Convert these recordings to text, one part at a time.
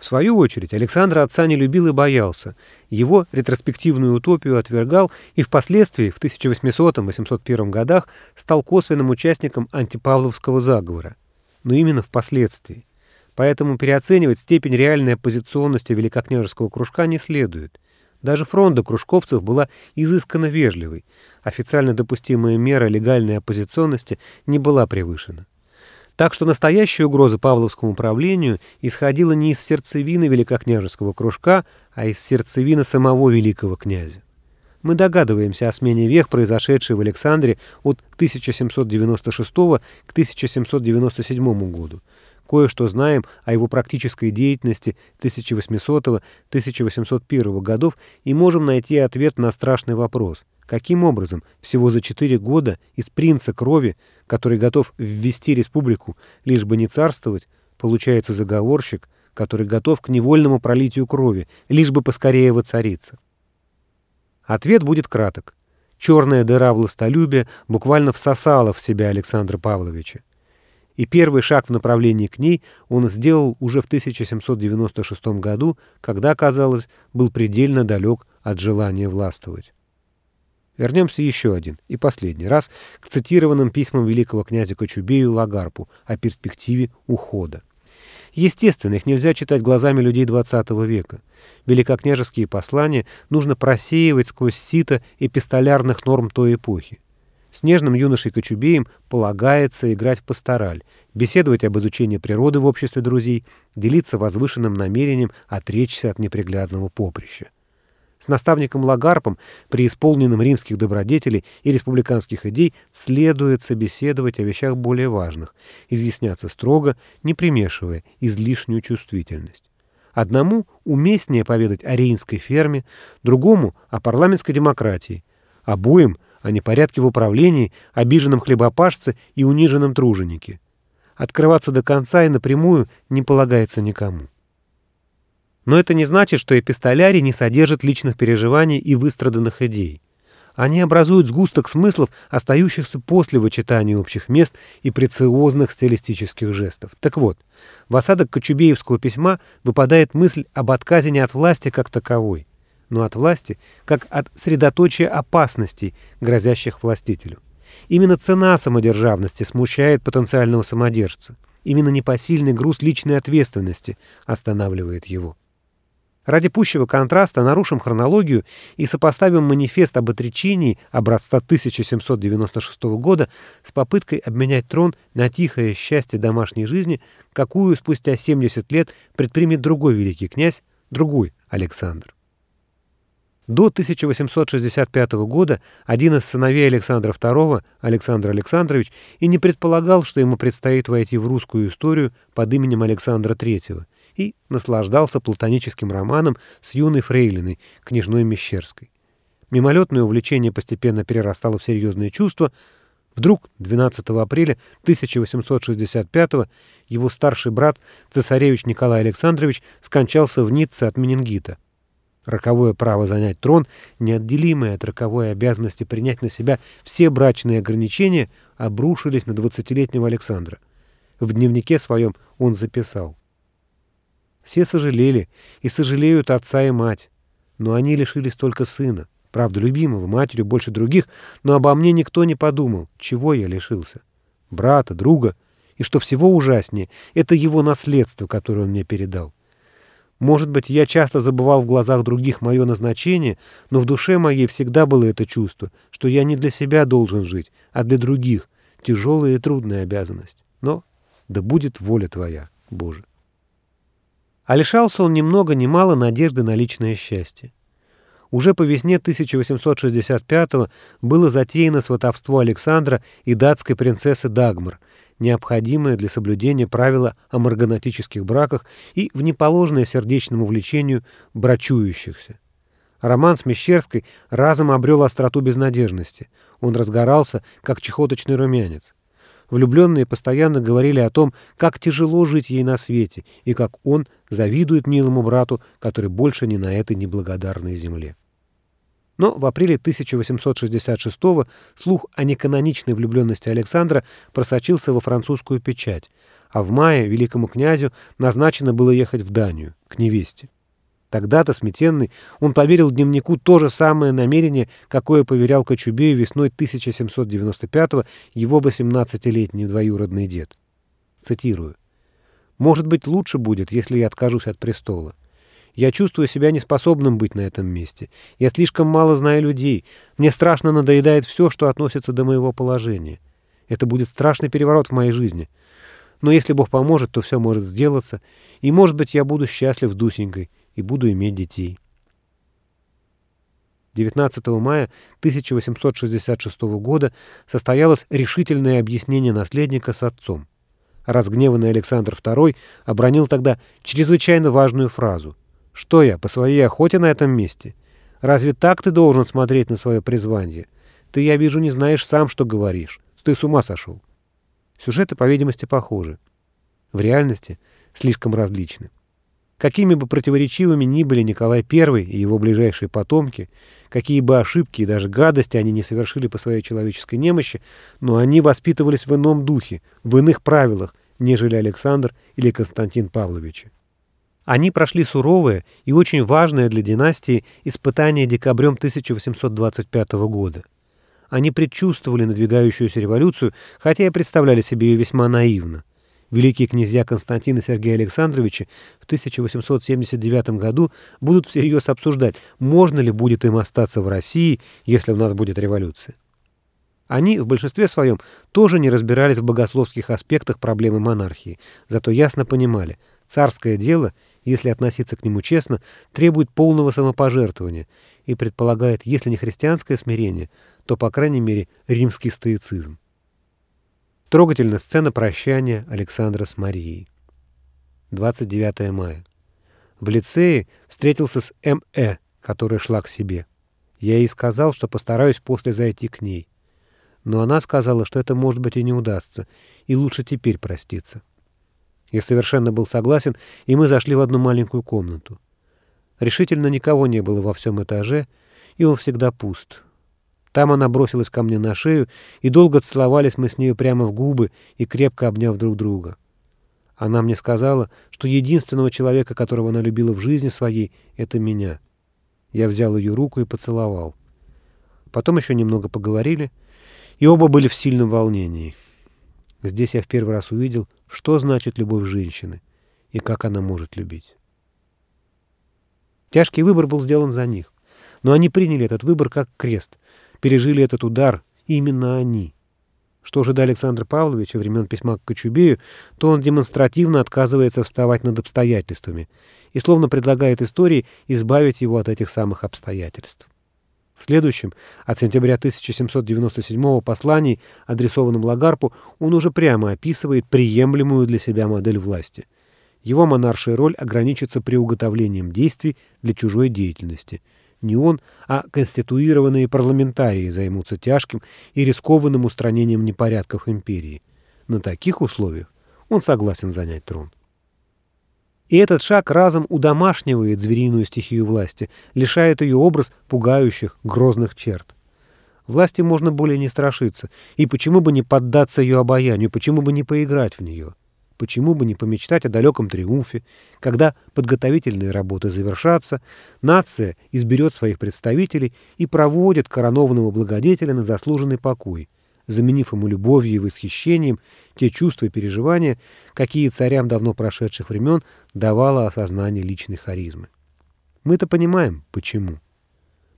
В свою очередь, Александр отца не любил и боялся. Его ретроспективную утопию отвергал и впоследствии, в 1800-801 годах, стал косвенным участником антипавловского заговора. Но именно впоследствии. Поэтому переоценивать степень реальной оппозиционности великокняжеского кружка не следует. Даже фронта кружковцев была изысканно вежливой. Официально допустимая мера легальной оппозиционности не была превышена. Так что настоящая угроза Павловскому правлению исходила не из сердцевины великокняжеского кружка, а из сердцевины самого великого князя. Мы догадываемся о смене вех, произошедшей в Александре от 1796 к 1797 году. Кое-что знаем о его практической деятельности 1800-1801 годов и можем найти ответ на страшный вопрос – Каким образом всего за четыре года из принца крови, который готов ввести республику, лишь бы не царствовать, получается заговорщик, который готов к невольному пролитию крови, лишь бы поскорее воцариться? Ответ будет краток. Черная дыра властолюбия буквально всосала в себя Александра Павловича. И первый шаг в направлении к ней он сделал уже в 1796 году, когда, казалось, был предельно далек от желания властвовать. Вернемся еще один и последний раз к цитированным письмам великого князя Кочубею Лагарпу о перспективе ухода. Естественно, их нельзя читать глазами людей XX века. Великокняжеские послания нужно просеивать сквозь сито эпистолярных норм той эпохи. Снежным юношей Кочубеем полагается играть в пастораль, беседовать об изучении природы в обществе друзей, делиться возвышенным намерением отречься от неприглядного поприща. С наставником Лагарпом, преисполненным римских добродетелей и республиканских идей, следует собеседовать о вещах более важных, изъясняться строго, не примешивая излишнюю чувствительность. Одному уместнее поведать о рейнской ферме, другому — о парламентской демократии, обоим — о непорядке в управлении, обиженном хлебопашце и униженном труженике. Открываться до конца и напрямую не полагается никому. Но это не значит, что эпистолярий не содержит личных переживаний и выстраданных идей. Они образуют сгусток смыслов, остающихся после вычитания общих мест и прециозных стилистических жестов. Так вот, в осадок Кочубеевского письма выпадает мысль об отказе не от власти как таковой, но от власти как от средоточия опасностей, грозящих властителю. Именно цена самодержавности смущает потенциального самодержца. Именно непосильный груз личной ответственности останавливает его. Ради пущего контраста нарушим хронологию и сопоставим манифест об отречении образца 1796 года с попыткой обменять трон на тихое счастье домашней жизни, какую спустя 70 лет предпримет другой великий князь, другой Александр. До 1865 года один из сыновей Александра II, Александр Александрович, и не предполагал, что ему предстоит войти в русскую историю под именем Александра III – и наслаждался платоническим романом с юной фрейлиной, княжной Мещерской. Мимолетное увлечение постепенно перерастало в серьезные чувства. Вдруг 12 апреля 1865 его старший брат, цесаревич Николай Александрович, скончался в Ницце от менингита. Роковое право занять трон, неотделимое от роковой обязанности принять на себя все брачные ограничения, обрушились на двадцатилетнего Александра. В дневнике своем он записал. Все сожалели и сожалеют отца и мать, но они лишились только сына, правда, любимого, матерью больше других, но обо мне никто не подумал, чего я лишился. Брата, друга, и что всего ужаснее, это его наследство, которое он мне передал. Может быть, я часто забывал в глазах других мое назначение, но в душе моей всегда было это чувство, что я не для себя должен жить, а для других, тяжелая и трудная обязанность. Но да будет воля Твоя, Боже. А лишался он ни много ни мало надежды на личное счастье. Уже по весне 1865-го было затеяно сватовство Александра и датской принцессы Дагмар, необходимое для соблюдения правила о марганатических браках и в неположное сердечному влечению брачующихся. Роман с Мещерской разом обрел остроту безнадежности. Он разгорался, как чехоточный румянец. Влюбленные постоянно говорили о том, как тяжело жить ей на свете, и как он завидует милому брату, который больше не на этой неблагодарной земле. Но в апреле 1866 слух о неканоничной влюбленности Александра просочился во французскую печать, а в мае великому князю назначено было ехать в Данию, к невесте. Тогда-то, сметенный, он поверил дневнику то же самое намерение, какое поверял Кочубею весной 1795-го его 18-летний двоюродный дед. Цитирую. «Может быть, лучше будет, если я откажусь от престола. Я чувствую себя неспособным быть на этом месте. Я слишком мало знаю людей. Мне страшно надоедает все, что относится до моего положения. Это будет страшный переворот в моей жизни. Но если Бог поможет, то все может сделаться, и, может быть, я буду счастлив Дусенькой, и буду иметь детей. 19 мая 1866 года состоялось решительное объяснение наследника с отцом. Разгневанный Александр II обронил тогда чрезвычайно важную фразу. «Что я, по своей охоте на этом месте? Разве так ты должен смотреть на свое призвание? Ты, я вижу, не знаешь сам, что говоришь. Ты с ума сошел». Сюжеты, по видимости, похожи. В реальности слишком различны. Какими бы противоречивыми ни были Николай I и его ближайшие потомки, какие бы ошибки и даже гадости они не совершили по своей человеческой немощи, но они воспитывались в ином духе, в иных правилах, нежели Александр или Константин Павлович. Они прошли суровое и очень важное для династии испытание декабрем 1825 года. Они предчувствовали надвигающуюся революцию, хотя и представляли себе ее весьма наивно. Великие князья Константин и Сергей Александровичи в 1879 году будут всерьез обсуждать, можно ли будет им остаться в России, если у нас будет революция. Они в большинстве своем тоже не разбирались в богословских аспектах проблемы монархии, зато ясно понимали, царское дело, если относиться к нему честно, требует полного самопожертвования и предполагает, если не христианское смирение, то, по крайней мере, римский стоицизм. Трогательная сцена прощания Александра с Марией. 29 мая. В лицее встретился с М.Э., которая шла к себе. Я ей сказал, что постараюсь после зайти к ней. Но она сказала, что это, может быть, и не удастся, и лучше теперь проститься. Я совершенно был согласен, и мы зашли в одну маленькую комнату. Решительно никого не было во всем этаже, и он всегда пуст. Там она бросилась ко мне на шею, и долго целовались мы с нею прямо в губы и крепко обняв друг друга. Она мне сказала, что единственного человека, которого она любила в жизни своей, — это меня. Я взял ее руку и поцеловал. Потом еще немного поговорили, и оба были в сильном волнении. Здесь я в первый раз увидел, что значит любовь женщины и как она может любить. Тяжкий выбор был сделан за них, но они приняли этот выбор как крест — пережили этот удар именно они. Что же до Александра Павловича времен письма к Кочубею, то он демонстративно отказывается вставать над обстоятельствами и словно предлагает истории избавить его от этих самых обстоятельств. В следующем, от сентября 1797 послании, адресованном Лагарпу, он уже прямо описывает приемлемую для себя модель власти. Его монаршая роль ограничится приуготовлением действий для чужой деятельности – не он, а конституированные парламентарии займутся тяжким и рискованным устранением непорядков империи. На таких условиях он согласен занять трон. И этот шаг разом удомашнивает звериную стихию власти, лишает ее образ пугающих, грозных черт. Власти можно более не страшиться, и почему бы не поддаться ее обаянию, почему бы не поиграть в нее? Почему бы не помечтать о далеком триумфе, когда подготовительные работы завершатся, нация изберет своих представителей и проводит коронованного благодетеля на заслуженный покой, заменив ему любовью и восхищением те чувства и переживания, какие царям давно прошедших времен давало осознание личной харизмы. Мы-то понимаем, почему.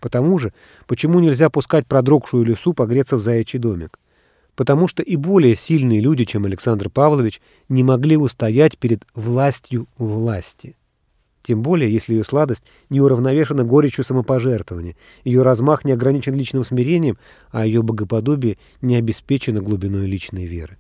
Потому же, почему нельзя пускать продрогшую лесу погреться в заячий домик потому что и более сильные люди, чем Александр Павлович, не могли устоять перед властью власти. Тем более, если ее сладость не уравновешена горечью самопожертвования, ее размах не ограничен личным смирением, а ее богоподобие не обеспечено глубиной личной веры.